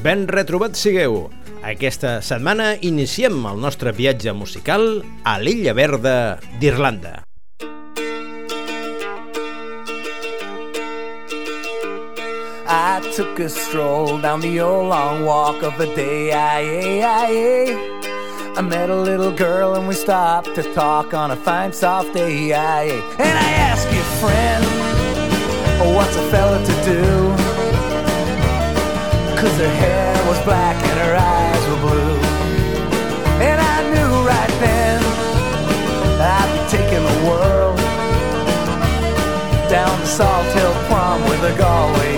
Ben retrobats sigueu! Aquesta setmana iniciem el nostre viatge musical a l'Illa Verda d'Irlanda. I took a stroll down the old long walk of the day. I, I, I, I met a little girl and we stopped to talk on a fine soft day. And I asked you, friend, what's a fella to do? Cause her hair was black and her eyes were blue. And I knew right then I'd be taking the world down to Salt Hill Prom with a Galway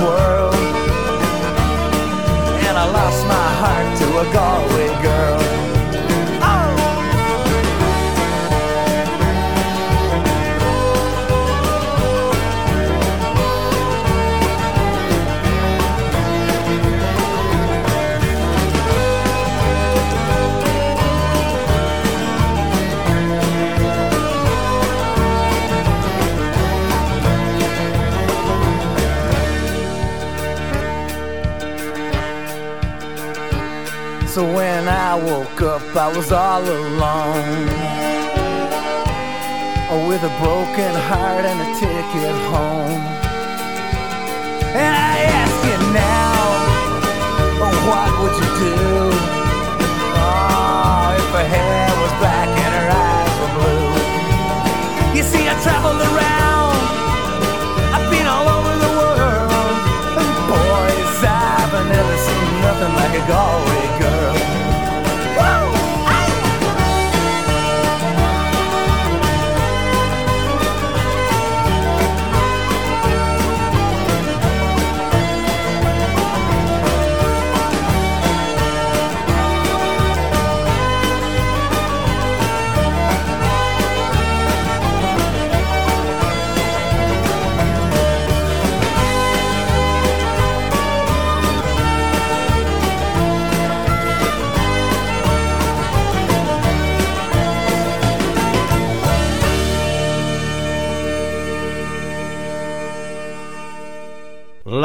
swirl. And I lost my heart to a Galway woke up, I was all alone. Oh, with a broken heart and a ticket home. And I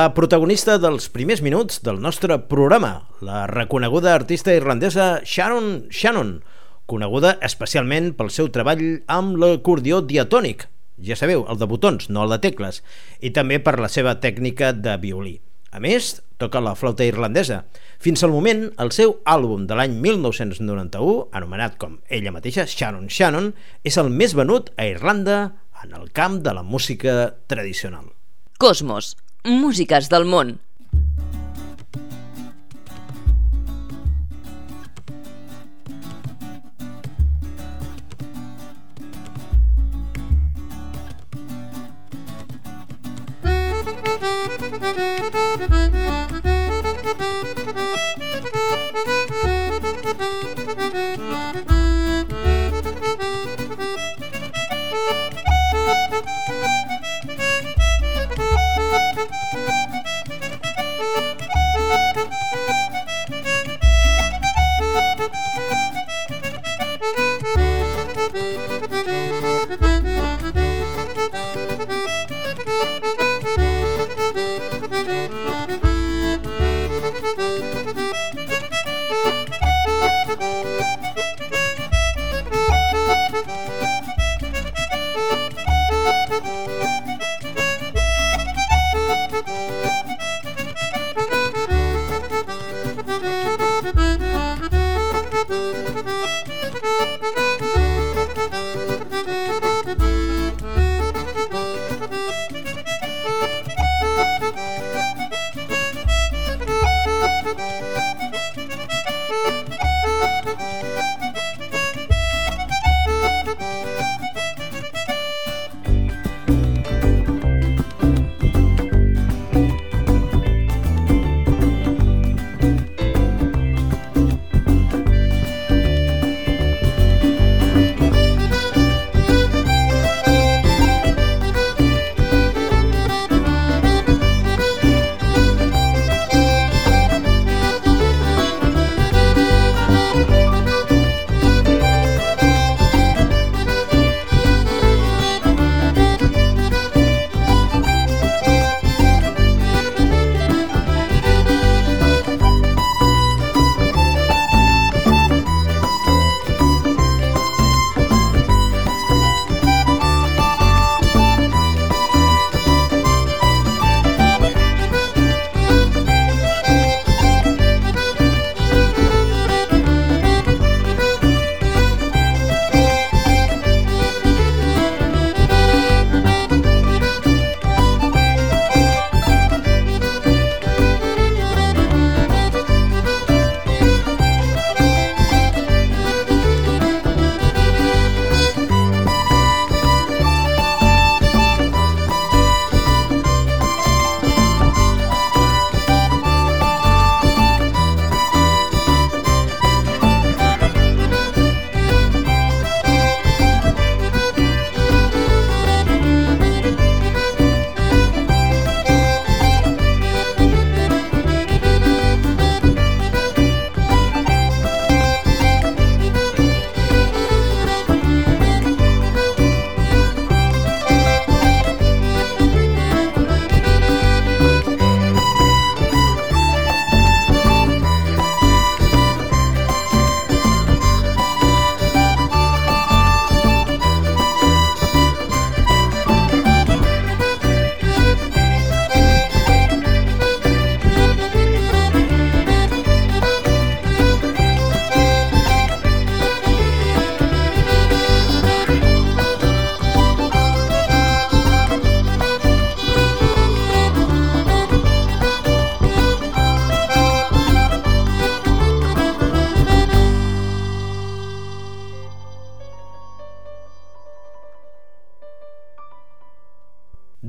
La protagonista dels primers minuts del nostre programa, la reconeguda artista irlandesa Sharon Shannon, coneguda especialment pel seu treball amb l'acordió diatònic, ja sabeu, el de botons, no el de tecles, i també per la seva tècnica de violí. A més, toca la flauta irlandesa. Fins al moment, el seu àlbum de l'any 1991, anomenat com ella mateixa, Sharon Shannon, és el més venut a Irlanda en el camp de la música tradicional. Cosmos, músiques del món.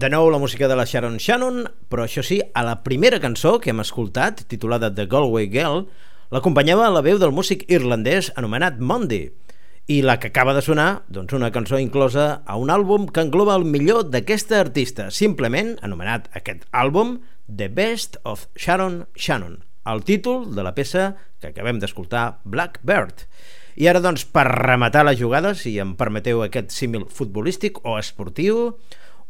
De nou la música de la Sharon Shannon, però això sí, a la primera cançó que hem escoltat, titulada The Galway Girl, l'acompanyava la veu del músic irlandès anomenat Mondi, i la que acaba de sonar, doncs una cançó inclosa a un àlbum que engloba el millor d'aquesta artista, simplement anomenat aquest àlbum The Best of Sharon Shannon, el títol de la peça que acabem d'escoltar, Blackbird. I ara, doncs, per rematar la jugada, si em permeteu aquest símil futbolístic o esportiu,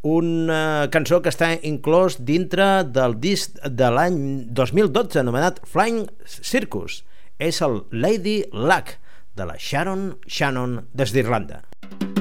una cançó que està inclòs dintre del disc de l'any 2012 anomenat Flying Circus. És el Lady Luck de la Sharon Shannon des d'Irlanda. iparraldea,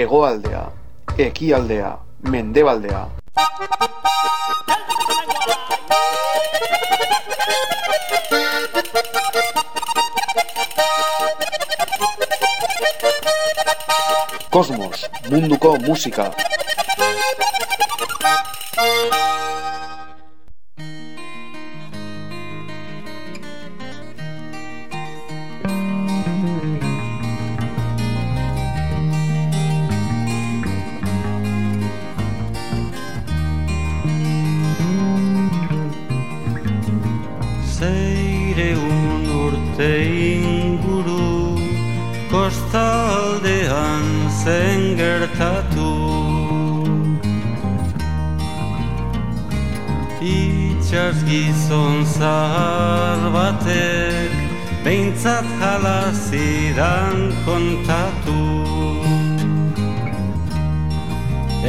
hegoaldea, ekialdea, mendebaldea. Kosmos, munduko musika. Kostaldean zen gertatu. Itxas gizon zahar batek Behintzat jalazidan kontatu.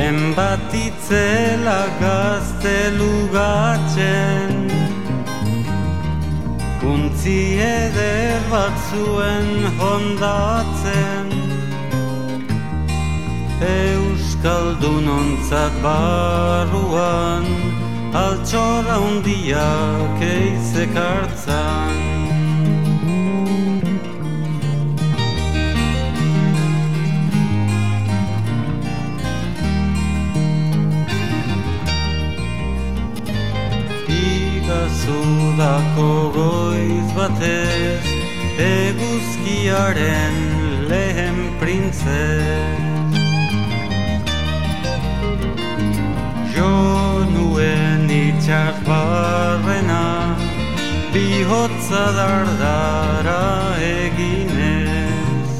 Enbatitzela gaztelugatzen Untzi eder bat zuen hondatzen. Euskaldun ontzat barruan Altxora hundiak eizek hartzan batez Eguzkiaren lehen printzez Jo nuen itxas barrena Bihotza dardara eginez.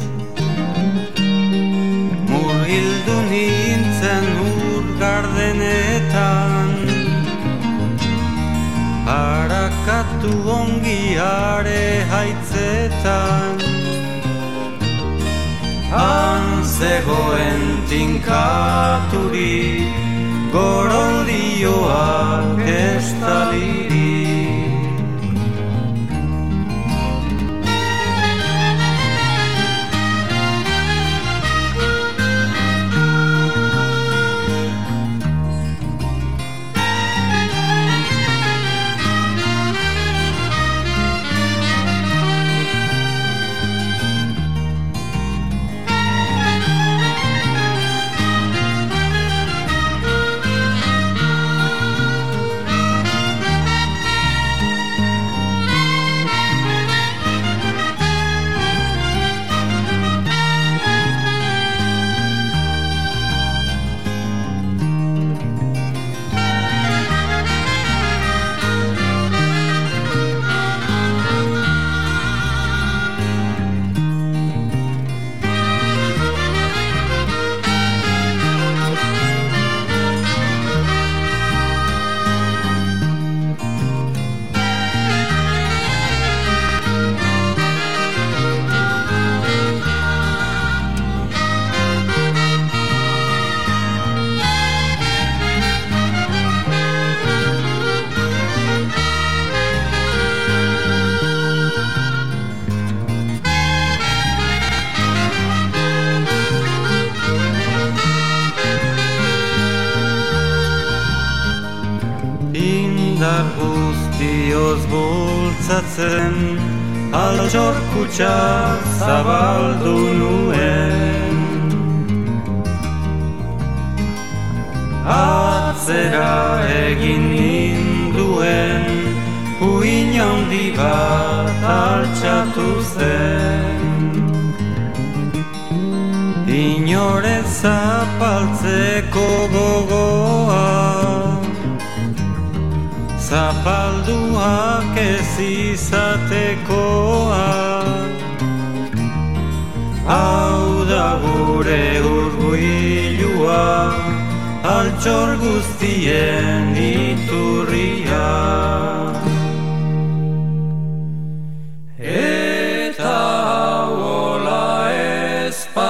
Murgildu nintzen ur gardenetan katu ongi are haitzetan. Han zegoen tinkaturi Gorondioak estaliri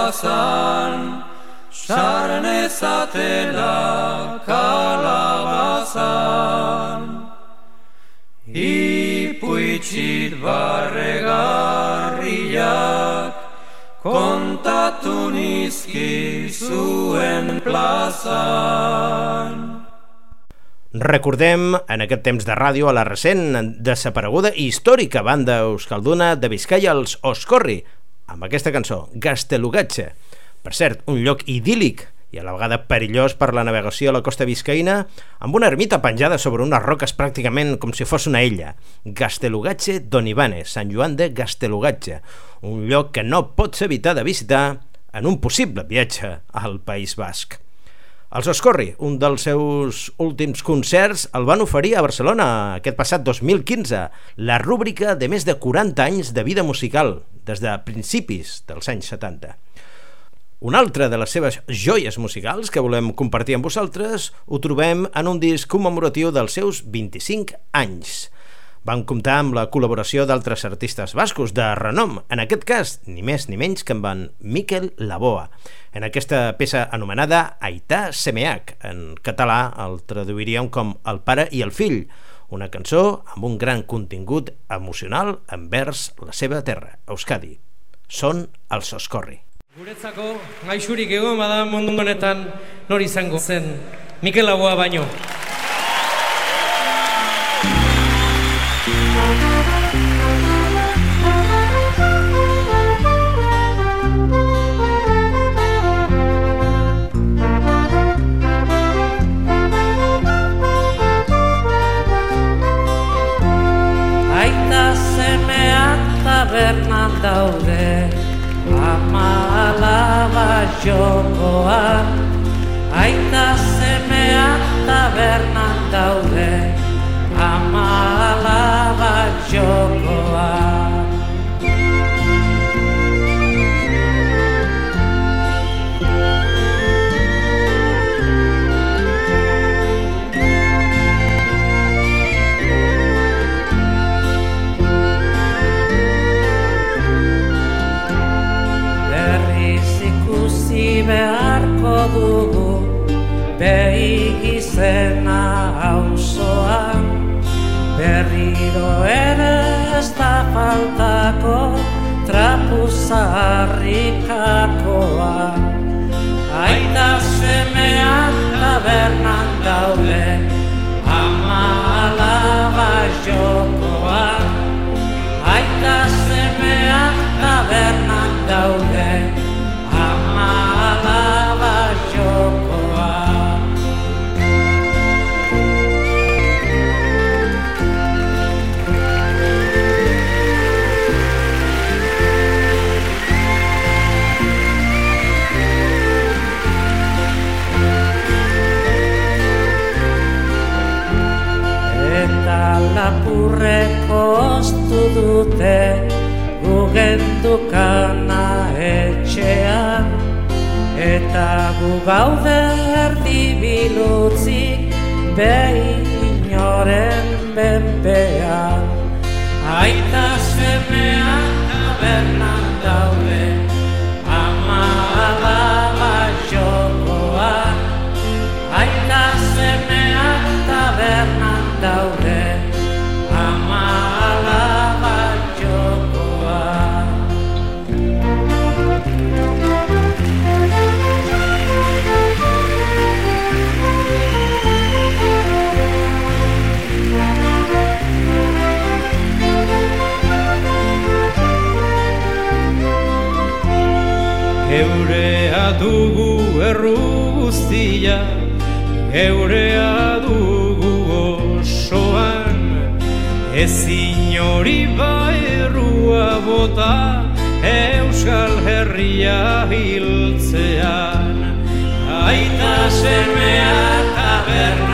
ez pasan Saren ezatela kalabazan Ipuitxit barregarriak Kon kontatu nizki zuen plazan. Recordem en aquest temps de ràdio a la recent desapareguda i històrica banda euskalduna de Vizcaya, els Oscorri, amb aquesta cançó, Gastelugatxe. Per cert, un lloc idíl·lic i a la vegada perillós per la navegació a la costa viscaïna, amb una ermita penjada sobre unes roques pràcticament com si fos una illa. Gastelugatxe d'Onibane, Sant Joan de Gastelugatxe, un lloc que no pots evitar de visitar en un possible viatge al País Basc. Els Oscorri, un dels seus últims concerts, el van oferir a Barcelona aquest passat 2015, la rúbrica de més de 40 anys de vida musical, des de principis dels anys 70. Una altra de les seves joies musicals que volem compartir amb vosaltres ho trobem en un disc commemoratiu dels seus 25 anys. Van comptar amb la col·laboració d'altres artistes bascos de renom, en aquest cas ni més ni menys que en Miquel Laboa en aquesta peça anomenada Aità Semeac. En català el traduiríem com El pare i el fill, una cançó amb un gran contingut emocional envers la seva terra, Euskadi. Són els Oscorri. Guretzako gaixurik egon bada mundu honetan nori izango zen Mikel Lagoa baino. jokoa Aita semea taberna daude Ama alaba jokoa. Zaharrikakoa aita semeak tabernan daude lapurreko ostu dute gugendukana etxean. Eta gu gaude erdi bilutzik behin inoren benpean aita semean tabernan daude ama alaba jokoan. Aita semean tabernan daude erru guztia, geurea dugu osoan, ez inori bairrua bota, Euskal Herria hiltzean. Aita semea tabernan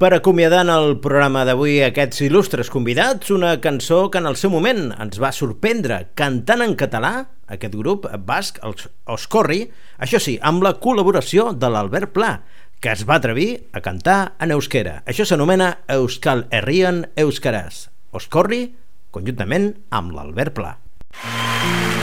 per acomiadar en el programa d'avui aquests il·lustres convidats, una cançó que en el seu moment ens va sorprendre cantant en català, aquest grup basc, els Oscorri, això sí, amb la col·laboració de l'Albert Pla, que es va atrevir a cantar en euskera. Això s'anomena Euskal Herrian Euskaraz. Oscorri, conjuntament amb l'Albert Pla. Euskal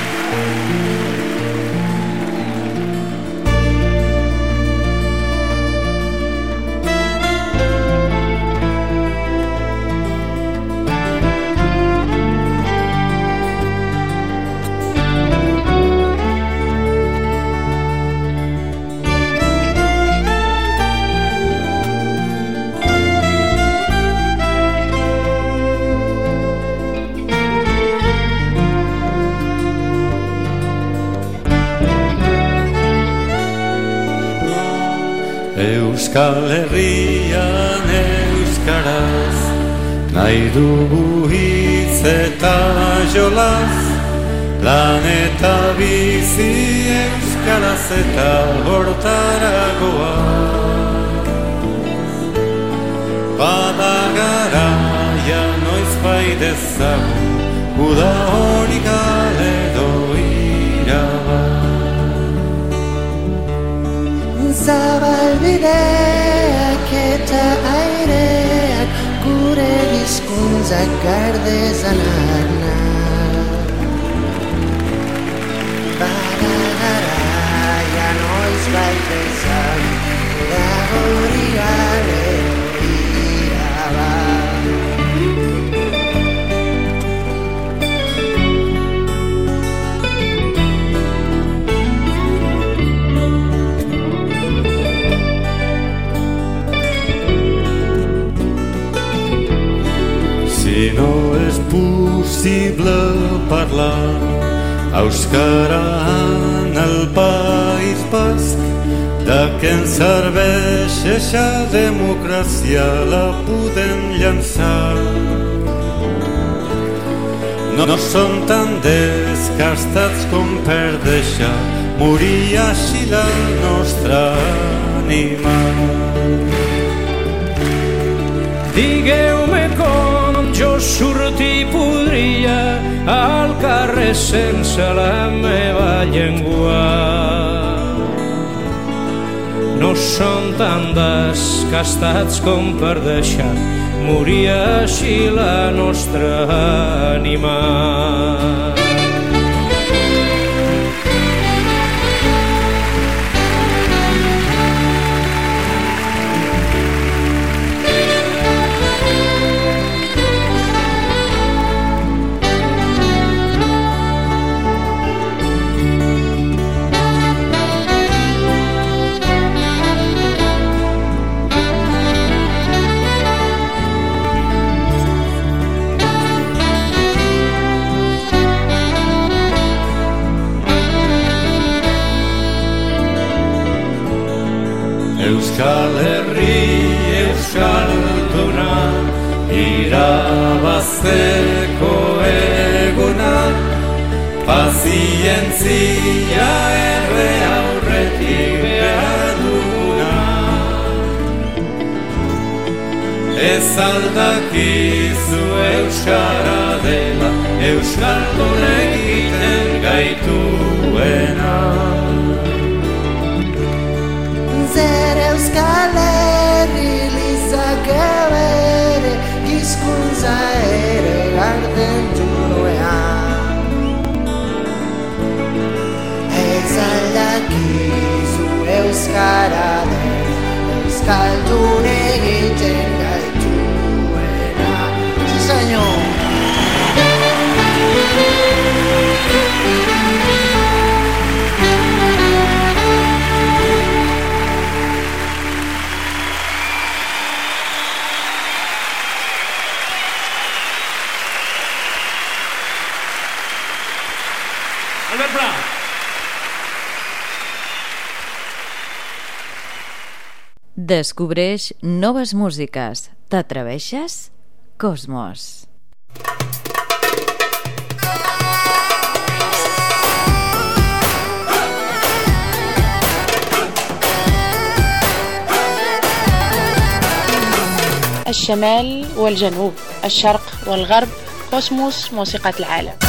dugu hitz eta jolaz Planeta bizi Euskaraz eta hortaragoa Bada garaia noiz baidezagun Uda hori gale doiraba Zabalbideak kunza kardezanarna Bananara ya no es va pensar, la morirá Si no és possible parlar Euskara en el País Basc de què ens serveix eixa democràcia la podem llançar. No, no som tan desgastats com per deixar morir així la nostra ànima. Digueu-me com jo sortir podria al carrer sense la meva llengua. No som tan desgastats com per deixar morir així la nostra ànima. Irabazteko eguna pazientzia erre aurretik behar duguna. Ez aldakizu Euskara dela Euskaldun egiten gaituena. Zer euskal ez gara den Euskaldun egiten Descobreix noves músiques. T'atreveixes? Cosmos. الشمال والجنوب الشرق والغرب كوسموس موسيقى العالم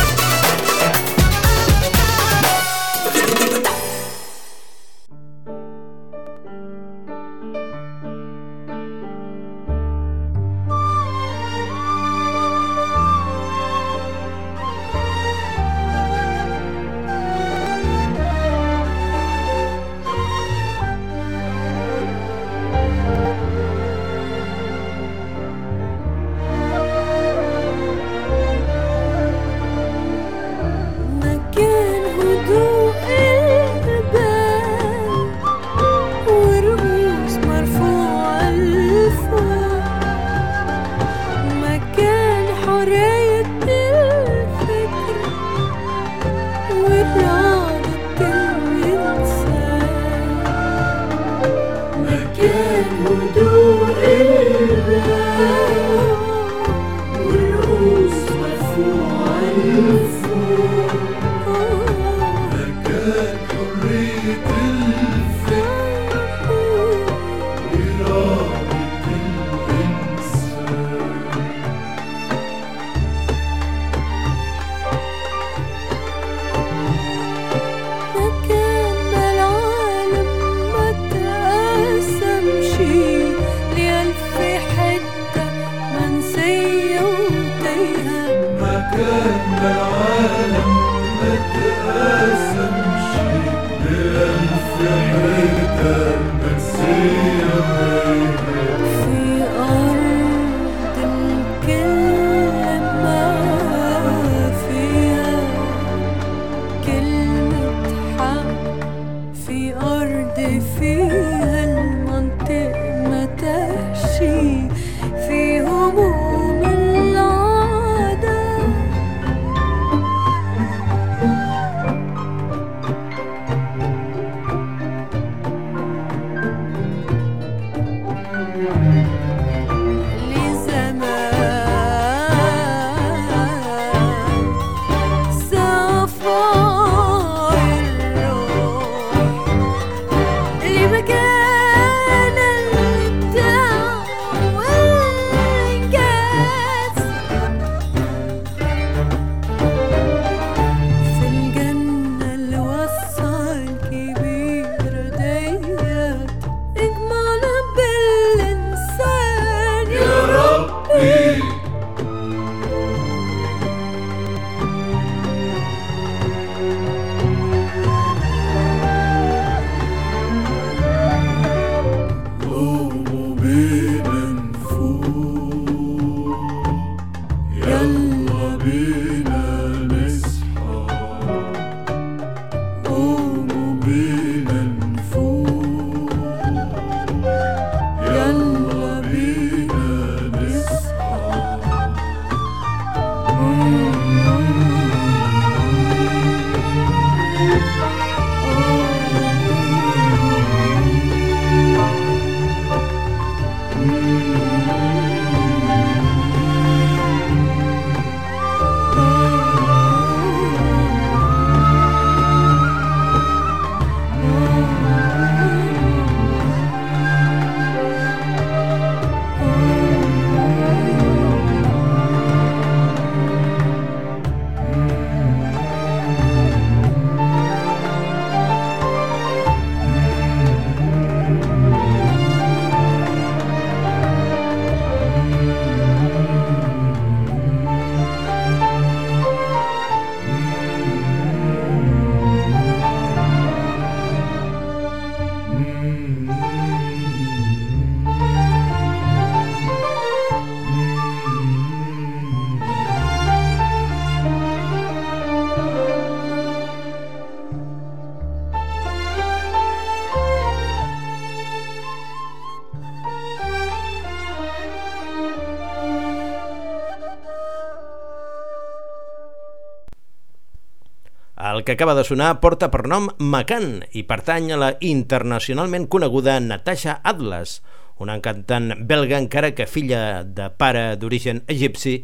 que acaba de sonar porta per nom Macan i pertany a la internacionalment coneguda Natasha Atlas, una cantant belga encara que filla de pare d'origen egipci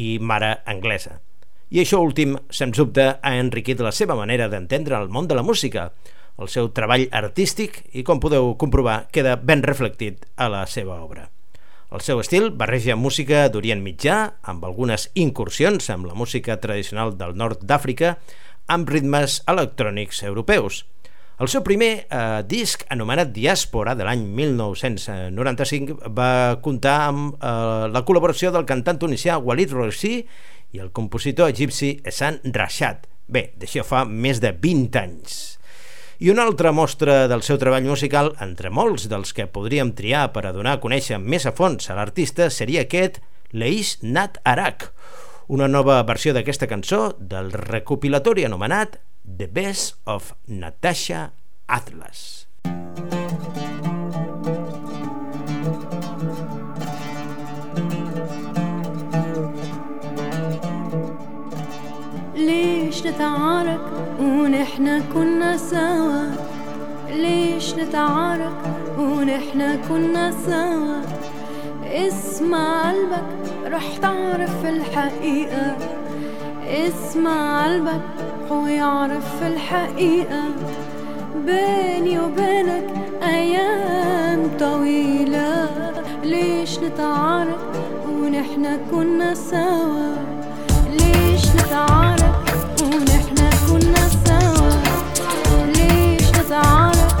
i mare anglesa. I això últim, sens dubte, ha enriquit la seva manera d'entendre el món de la música, el seu treball artístic i, com podeu comprovar, queda ben reflectit a la seva obra. El seu estil barreja música d'Orient Mitjà, amb algunes incursions amb la música tradicional del nord d'Àfrica, amb ritmes electrònics europeus. El seu primer eh, disc, anomenat Diàspora, de l'any 1995, va comptar amb eh, la col·laboració del cantant tunisià Walid Rossi i el compositor egipci Essan Rashad. Bé, d'això fa més de 20 anys. I una altra mostra del seu treball musical, entre molts dels que podríem triar per a donar a conèixer més a fons a l'artista, seria aquest Leis Nat Arak, una nova versió d'aquesta cançó del recopilatori anomenat The Best of Natasha Atlas. ليش نتعارك ونحنا كنا سوا ليش نتعارك ونحنا كنا سوا اسمع قلبك رح تعرف الحقيقة. اسمع قلبك ويعرف الحقيقة. بيني وبينك أيام طويلة. ليش نتعارك ونحنا كنا سوا؟ ليش نتعارك ونحنا كنا سوا؟ ليش نتعارك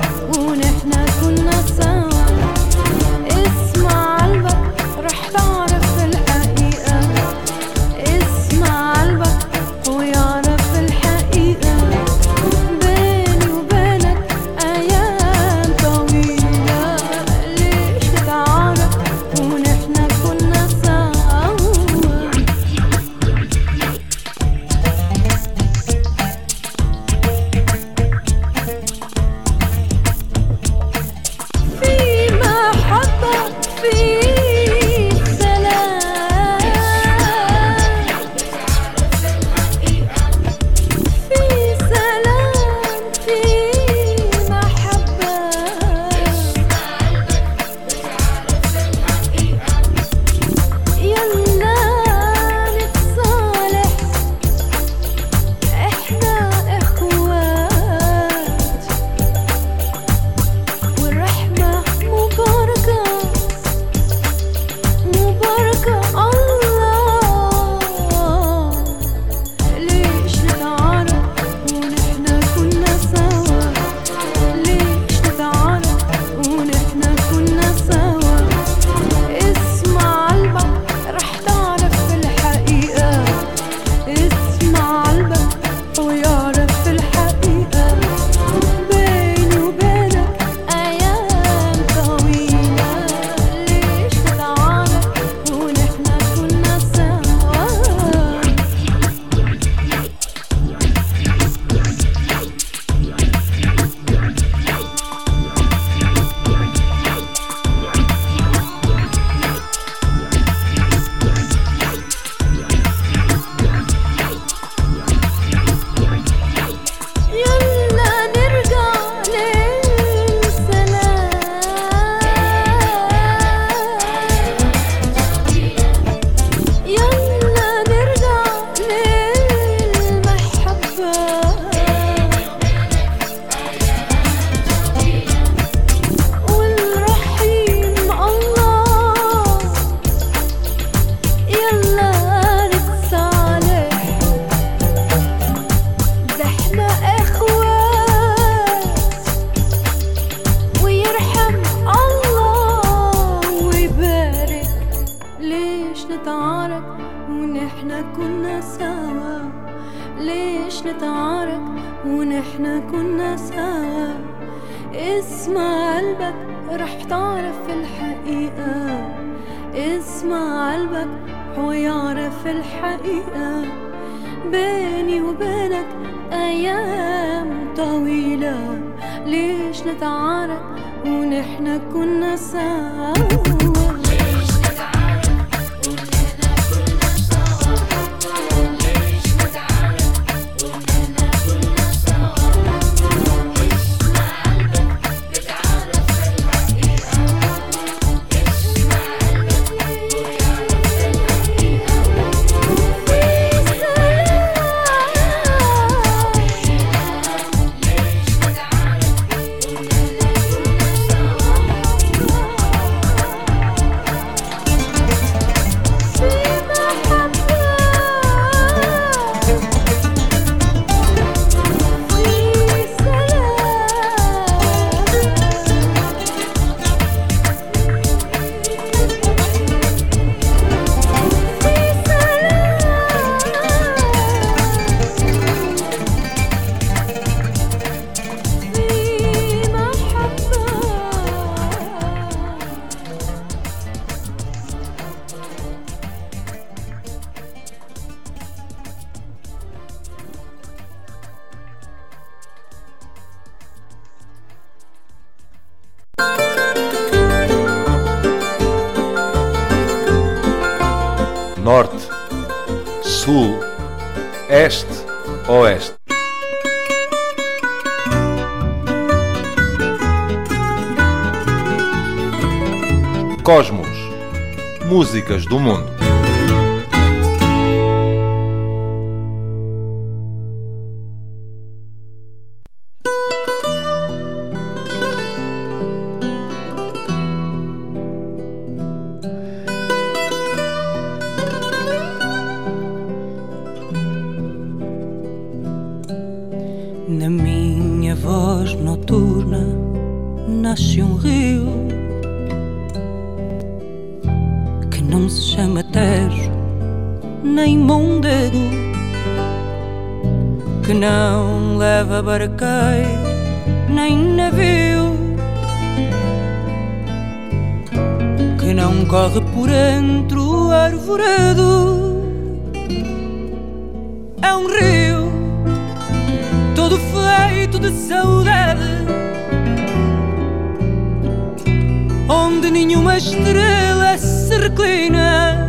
estrela se reclina,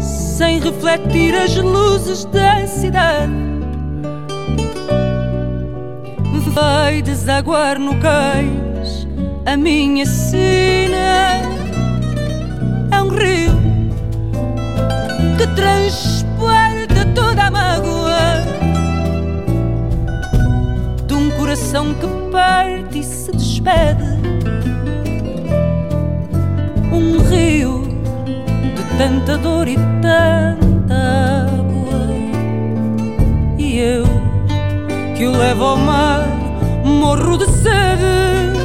sem refletir as luzes da cidade. Vai desaguar no cais a minha sina. É um rio que transporta toda a mágoa de um coração que parte e se despede. Um rio de tanta dor e tanta água. E eu que o levo ao mar, morro de sede.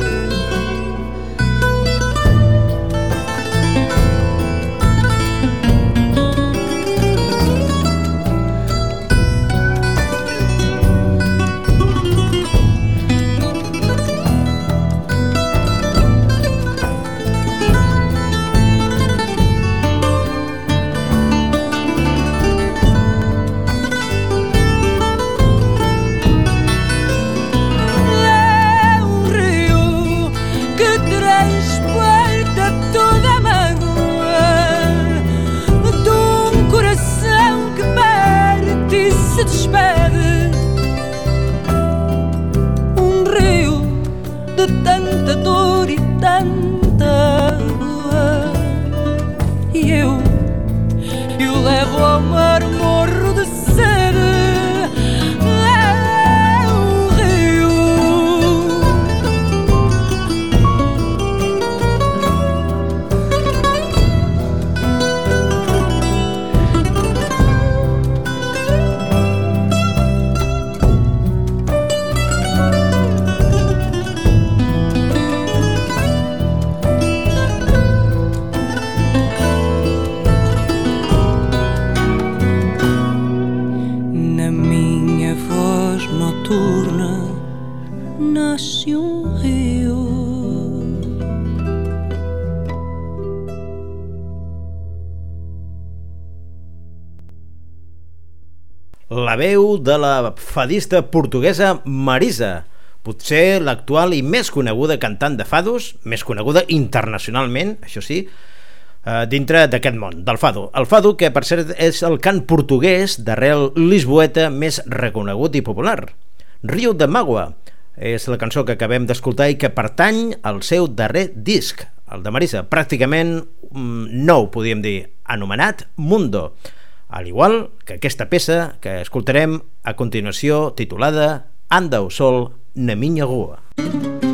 De la fadista portuguesa Marisa, potser l'actual i més coneguda cantant de fados, més coneguda internacionalment, això sí, eh, dintre d'aquest món, del fado. El fado, que per cert és el cant portuguès d'arrel lisboeta més reconegut i popular. Rio de Magua és la cançó que acabem d'escoltar i que pertany al seu darrer disc, el de Marisa, pràcticament mm, nou, podríem dir, anomenat Mundo, al igual que aquesta peça que escoltarem a continuació titulada Anda o Sol na Minha Rua. Anda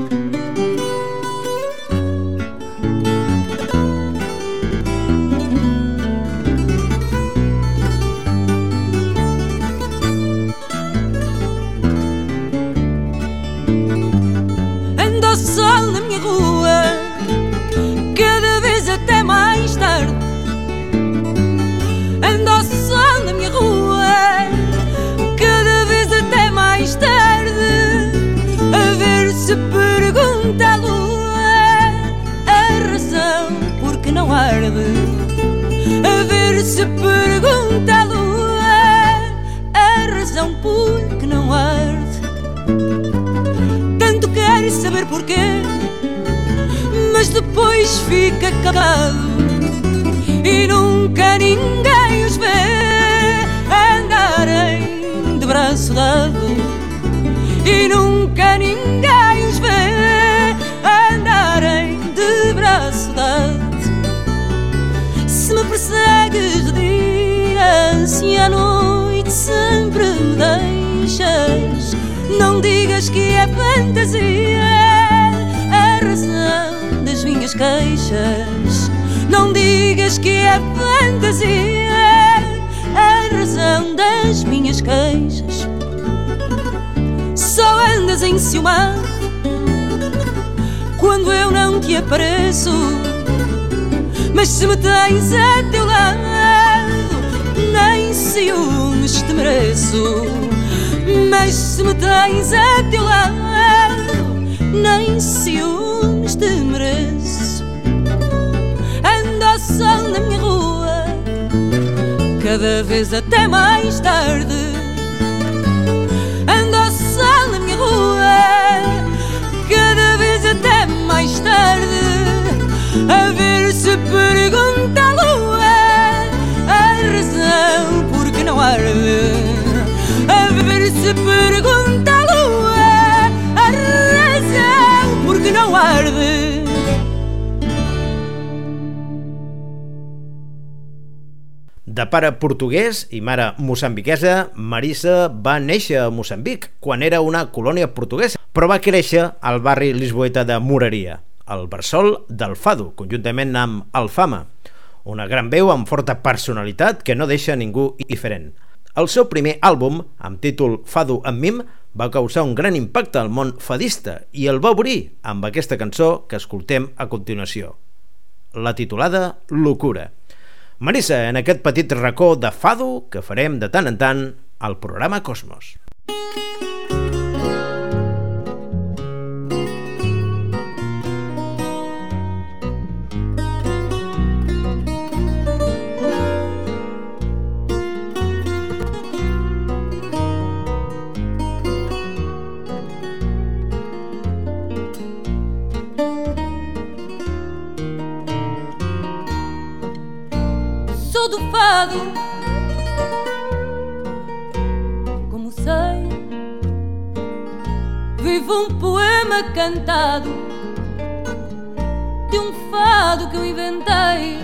A ver se pergunta a lua a razão por que não arde. Tanto quero saber porquê, mas depois fica calado e nunca ninguém os vê andarem de braço dado e nunca ninguém me persegues de dia, se à noite sempre me deixas, não digas que é fantasia a razão das minhas queixas. Não digas que é fantasia a razão das minhas queixas. Só andas enciumado quando eu não te apareço. Mas se me tens a teu lado, nem ciúmes te mereço. Mas se me tens a teu lado, nem ciúmes te mereço. Ando ao sol na minha rua, cada vez até mais tarde. Ando ao sol na minha rua, cada vez até mais tarde. Se pergunta a lua a razão porque não arde. De pare portuguès i mare moçambiquesa, Marisa va néixer a Moçambic quan era una colònia portuguesa, però va créixer al barri lisboeta de Moreria, el bressol del Fado, conjuntament amb Alfama, una gran veu amb forta personalitat que no deixa ningú indiferent. El seu primer àlbum, amb títol Fado amb Mim, va causar un gran impacte al món fadista i el va obrir amb aquesta cançó que escoltem a continuació, la titulada Locura. Marissa, en aquest petit racó de fado que farem de tant en tant al programa Cosmos. Sou como sei, vivo um poema cantado de um fado que eu inventei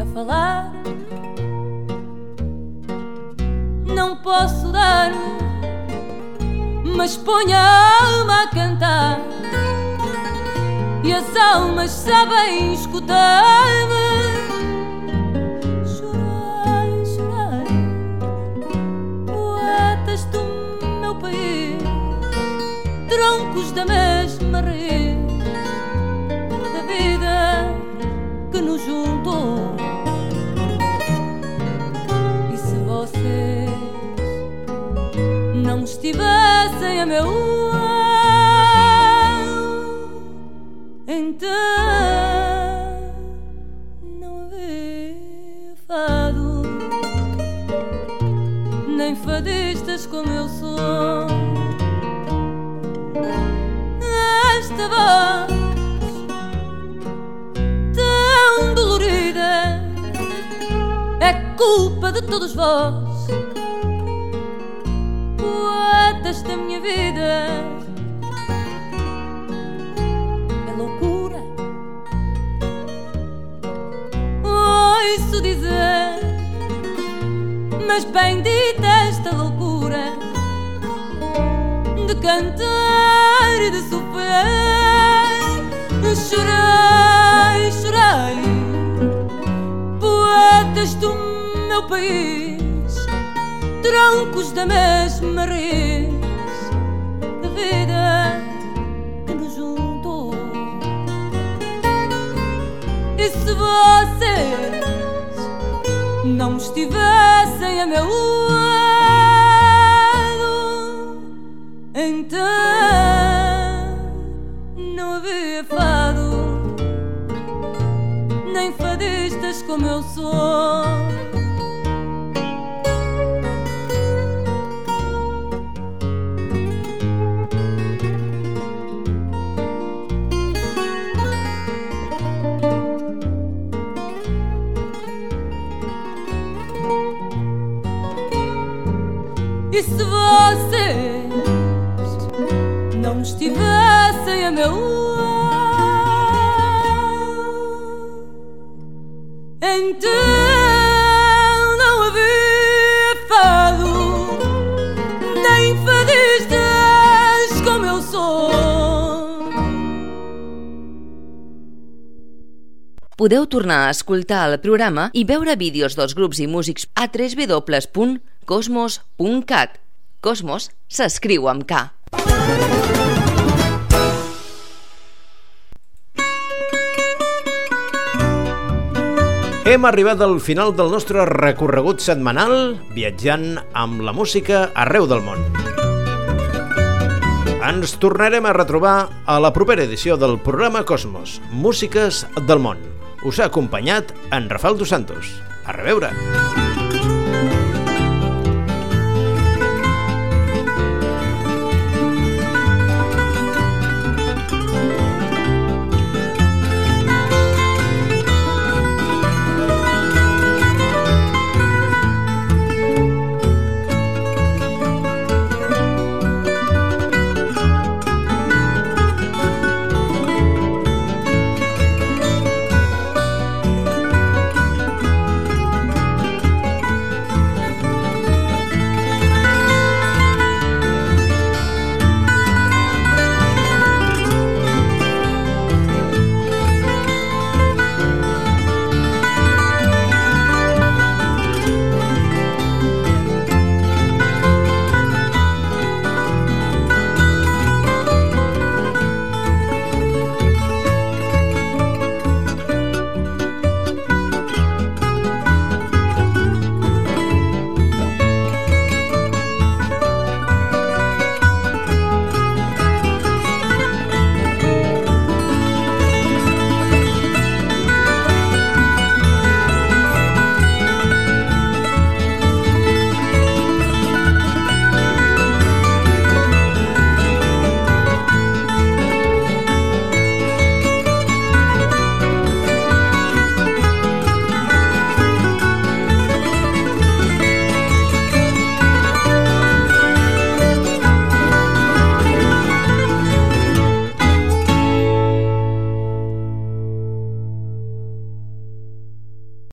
a falar. Não posso dar, mas ponho a alma a cantar e as almas sabem escutar-me. Chorai, chorai, poetas do meu país, troncos da mesma fadistas como eu sou. Esta voz tão dolorida é culpa de todos vós, poetas da minha vida. ouço dizer, mas bendita loucura de cantar e de sofrer. Chorai, chorai, poetas do meu país, troncos da mesma raiz da vida que nos juntou. E se vocês não estivessem a meu Então não havia fado, nem fadistas como eu sou. E se você Podeu tornar a escoltar el programa i veure vídeos dels grups i músics a www.cosmos.cat. Cosmos s'escriu amb K. Hem arribat al final del nostre recorregut setmanal viatjant amb la música arreu del món. Ens tornarem a retrobar a la propera edició del programa Cosmos, Músiques del món. Us ha acompanyat en Rafael Dos Santos. A reveure!